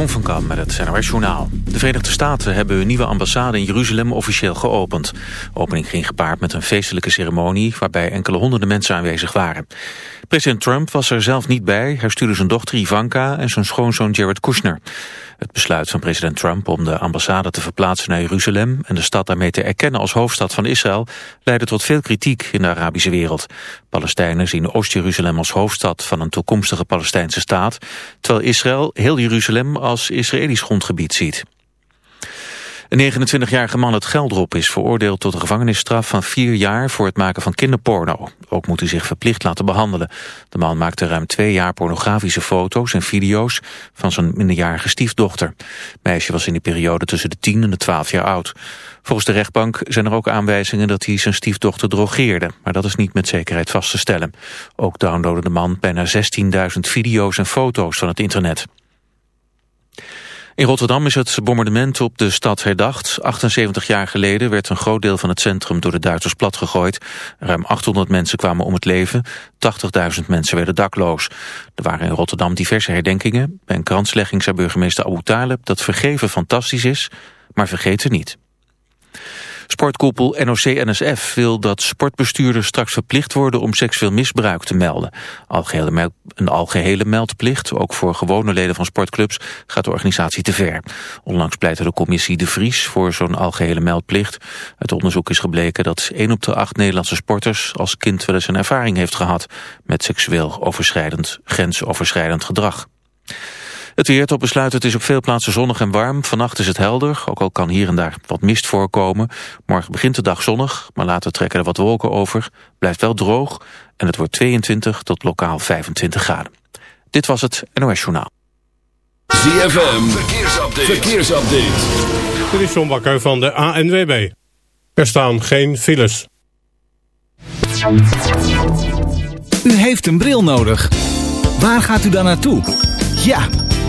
Met het Journaal. De Verenigde Staten hebben hun nieuwe ambassade in Jeruzalem officieel geopend. De opening ging gepaard met een feestelijke ceremonie... waarbij enkele honderden mensen aanwezig waren. President Trump was er zelf niet bij. Hij stuurde zijn dochter Ivanka en zijn schoonzoon Jared Kushner. Het besluit van president Trump om de ambassade te verplaatsen naar Jeruzalem... en de stad daarmee te erkennen als hoofdstad van Israël... leidde tot veel kritiek in de Arabische wereld. Palestijnen zien Oost-Jeruzalem als hoofdstad van een toekomstige Palestijnse staat... terwijl Israël heel Jeruzalem als Israëlisch grondgebied ziet. Een 29-jarige man uit Geldrop is veroordeeld tot een gevangenisstraf van vier jaar voor het maken van kinderporno. Ook moet hij zich verplicht laten behandelen. De man maakte ruim twee jaar pornografische foto's en video's van zijn minderjarige stiefdochter. meisje was in die periode tussen de 10 en de 12 jaar oud. Volgens de rechtbank zijn er ook aanwijzingen dat hij zijn stiefdochter drogeerde, maar dat is niet met zekerheid vast te stellen. Ook downloadde de man bijna 16.000 video's en foto's van het internet. In Rotterdam is het bombardement op de stad herdacht. 78 jaar geleden werd een groot deel van het centrum door de Duitsers platgegooid. Ruim 800 mensen kwamen om het leven. 80.000 mensen werden dakloos. Er waren in Rotterdam diverse herdenkingen. Bij een kranslegging zei burgemeester Abu Talib dat vergeven fantastisch is, maar vergeten niet. Sportkoepel NOC-NSF wil dat sportbestuurders straks verplicht worden om seksueel misbruik te melden. Algehele een algehele meldplicht, ook voor gewone leden van sportclubs, gaat de organisatie te ver. Onlangs pleitte de commissie De Vries voor zo'n algehele meldplicht. Uit onderzoek is gebleken dat 1 op de 8 Nederlandse sporters als kind wel eens een ervaring heeft gehad met seksueel overschrijdend, grensoverschrijdend gedrag. Het weer tot besluit, het is op veel plaatsen zonnig en warm. Vannacht is het helder, ook al kan hier en daar wat mist voorkomen. Morgen begint de dag zonnig, maar later trekken er wat wolken over. Blijft wel droog en het wordt 22 tot lokaal 25 graden. Dit was het NOS Journaal. ZFM, verkeersupdate. verkeersupdate. Dit is John Bakker van de ANWB. Er staan geen files. U heeft een bril nodig. Waar gaat u dan naartoe? Ja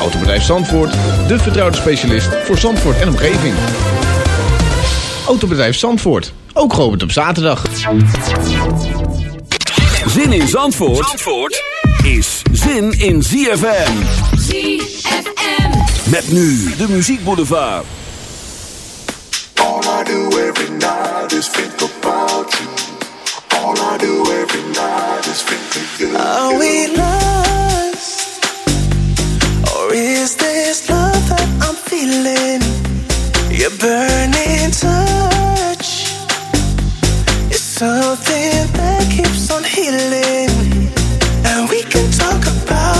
Autobedrijf Zandvoort, de vertrouwde specialist voor Zandvoort en omgeving. Autobedrijf Zandvoort, ook geopend op zaterdag. Zin in Zandvoort, Zandvoort is zin in ZFM. ZFM. Met nu de muziekboulevard. All I do every night is think about you. All I do every night is think of you. Are we lost? Is this love that I'm feeling? Your burning touch is something that keeps on healing. And we can talk about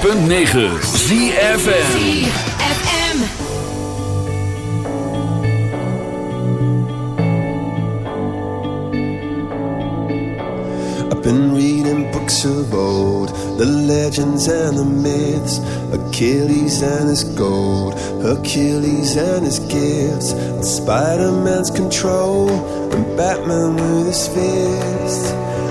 106.9 ZFM. FM. I've been reading books of old, the legends and the myths, Achilles and his gold, Hercules and his gifts, and Spider-Man's control, and Batman with his fist.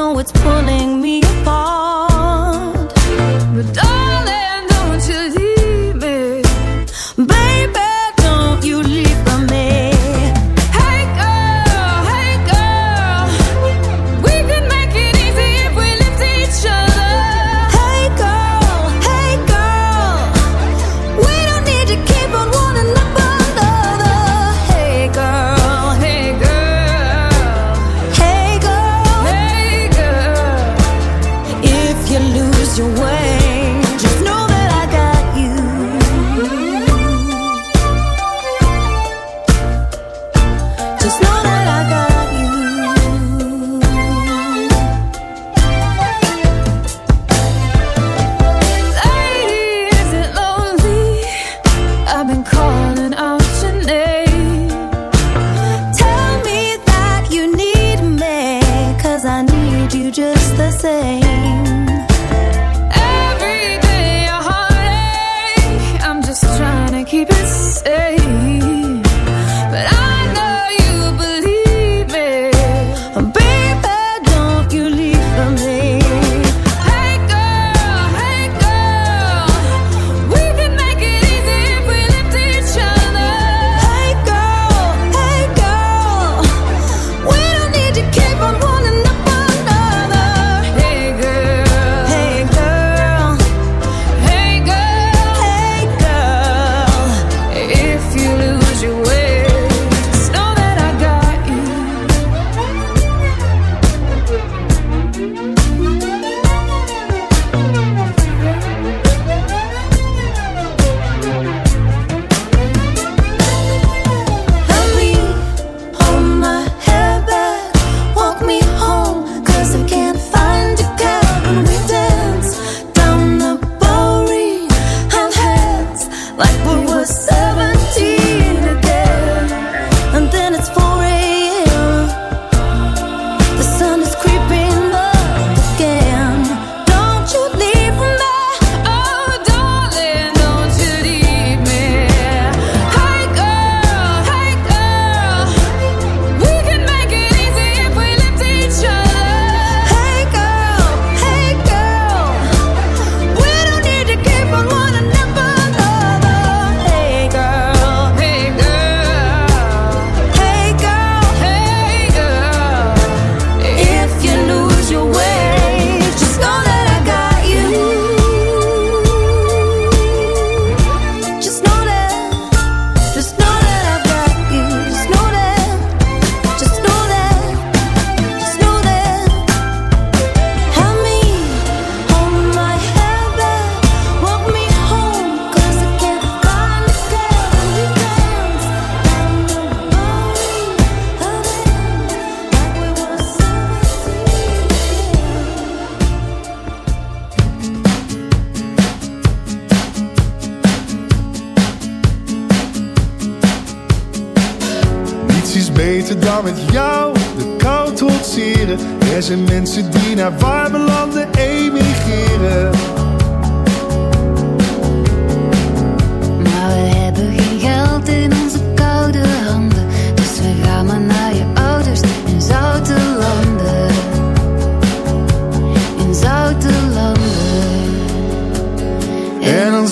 know it's pulling me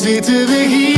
Dan zitten we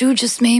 you just made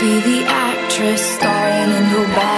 be the actress starring in her body.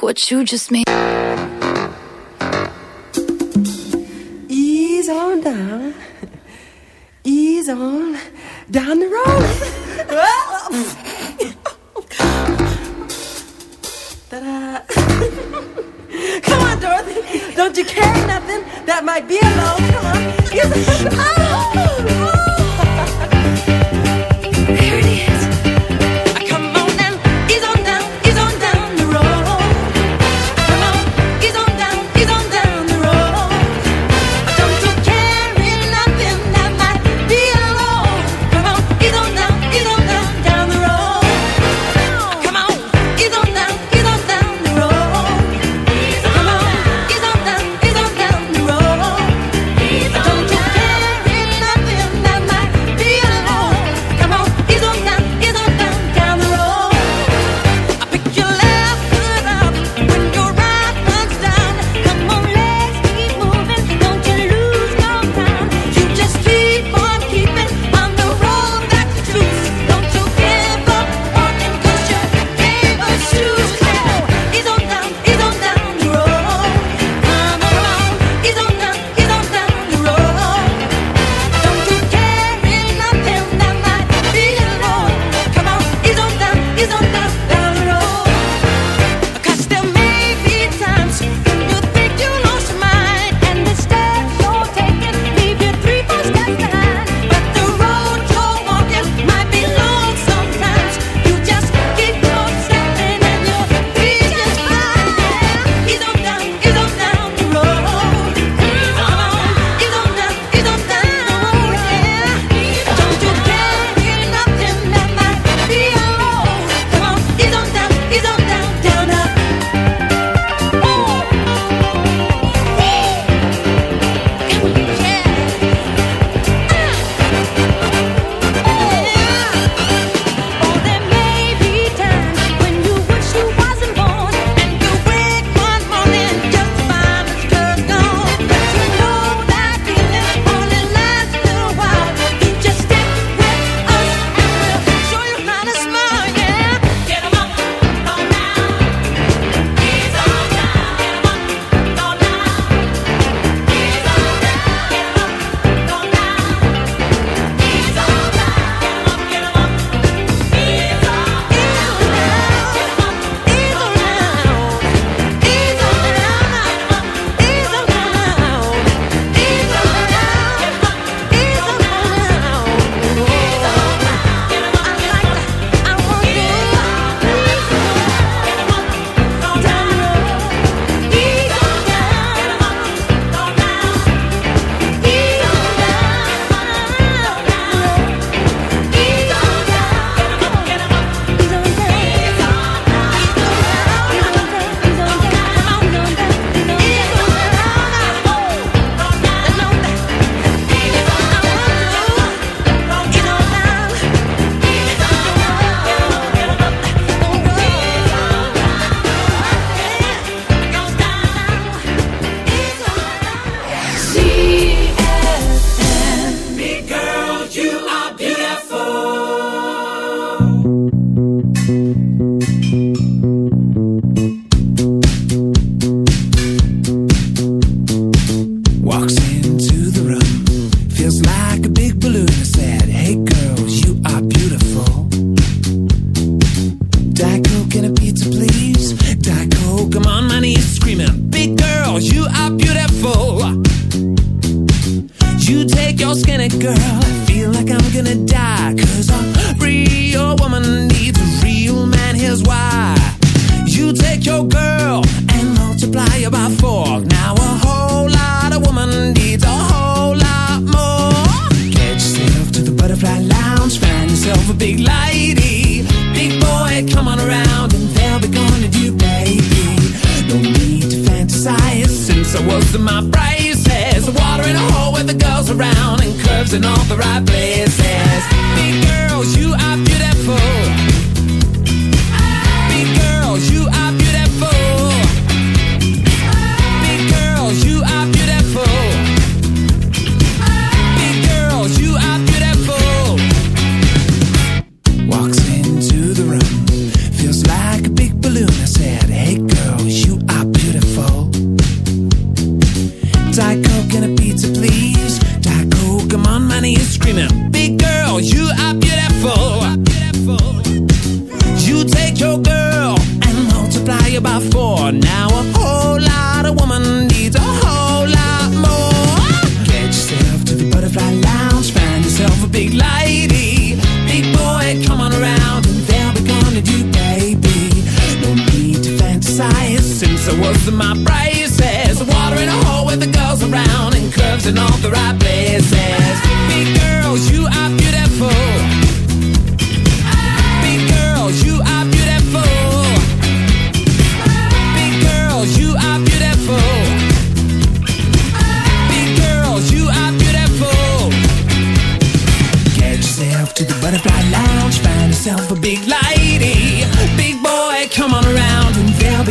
Look what you just made. Ease on down. Ease on down the road. Ta-da. Come on, Dorothy. Don't you carry nothing that might be a? Come on. your skinny girl. I feel like I'm gonna die. Cause a real woman needs a real man. Here's why. You take your girl and multiply her by four. Now a whole lot of woman needs a whole lot more. Get yourself to the butterfly lounge. Find yourself a big lady. Big boy, come on around and they'll be going to do baby. No need to fantasize since I was in my braces. Water in a hole with the girls around in all the right places. Big girls, you are beautiful.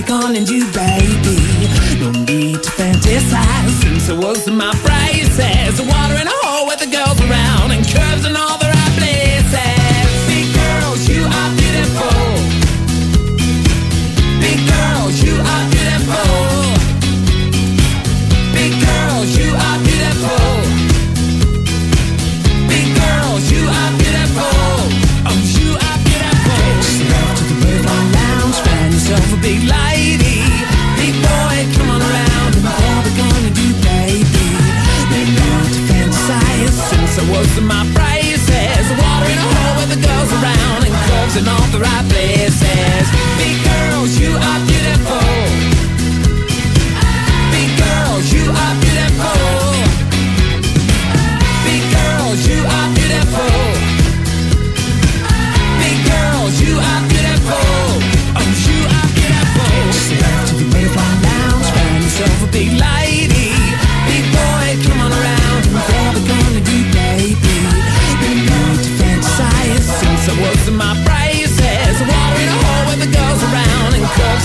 be calling you baby. No need to fantasize since I was in my. I'm off the right place.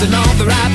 and all the right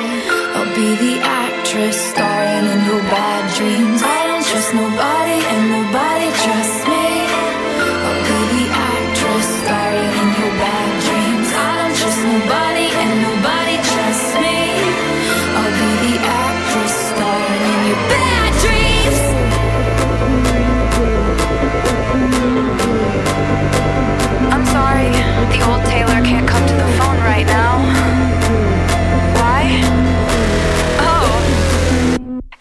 crystal.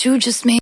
you just made.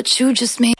What you just made.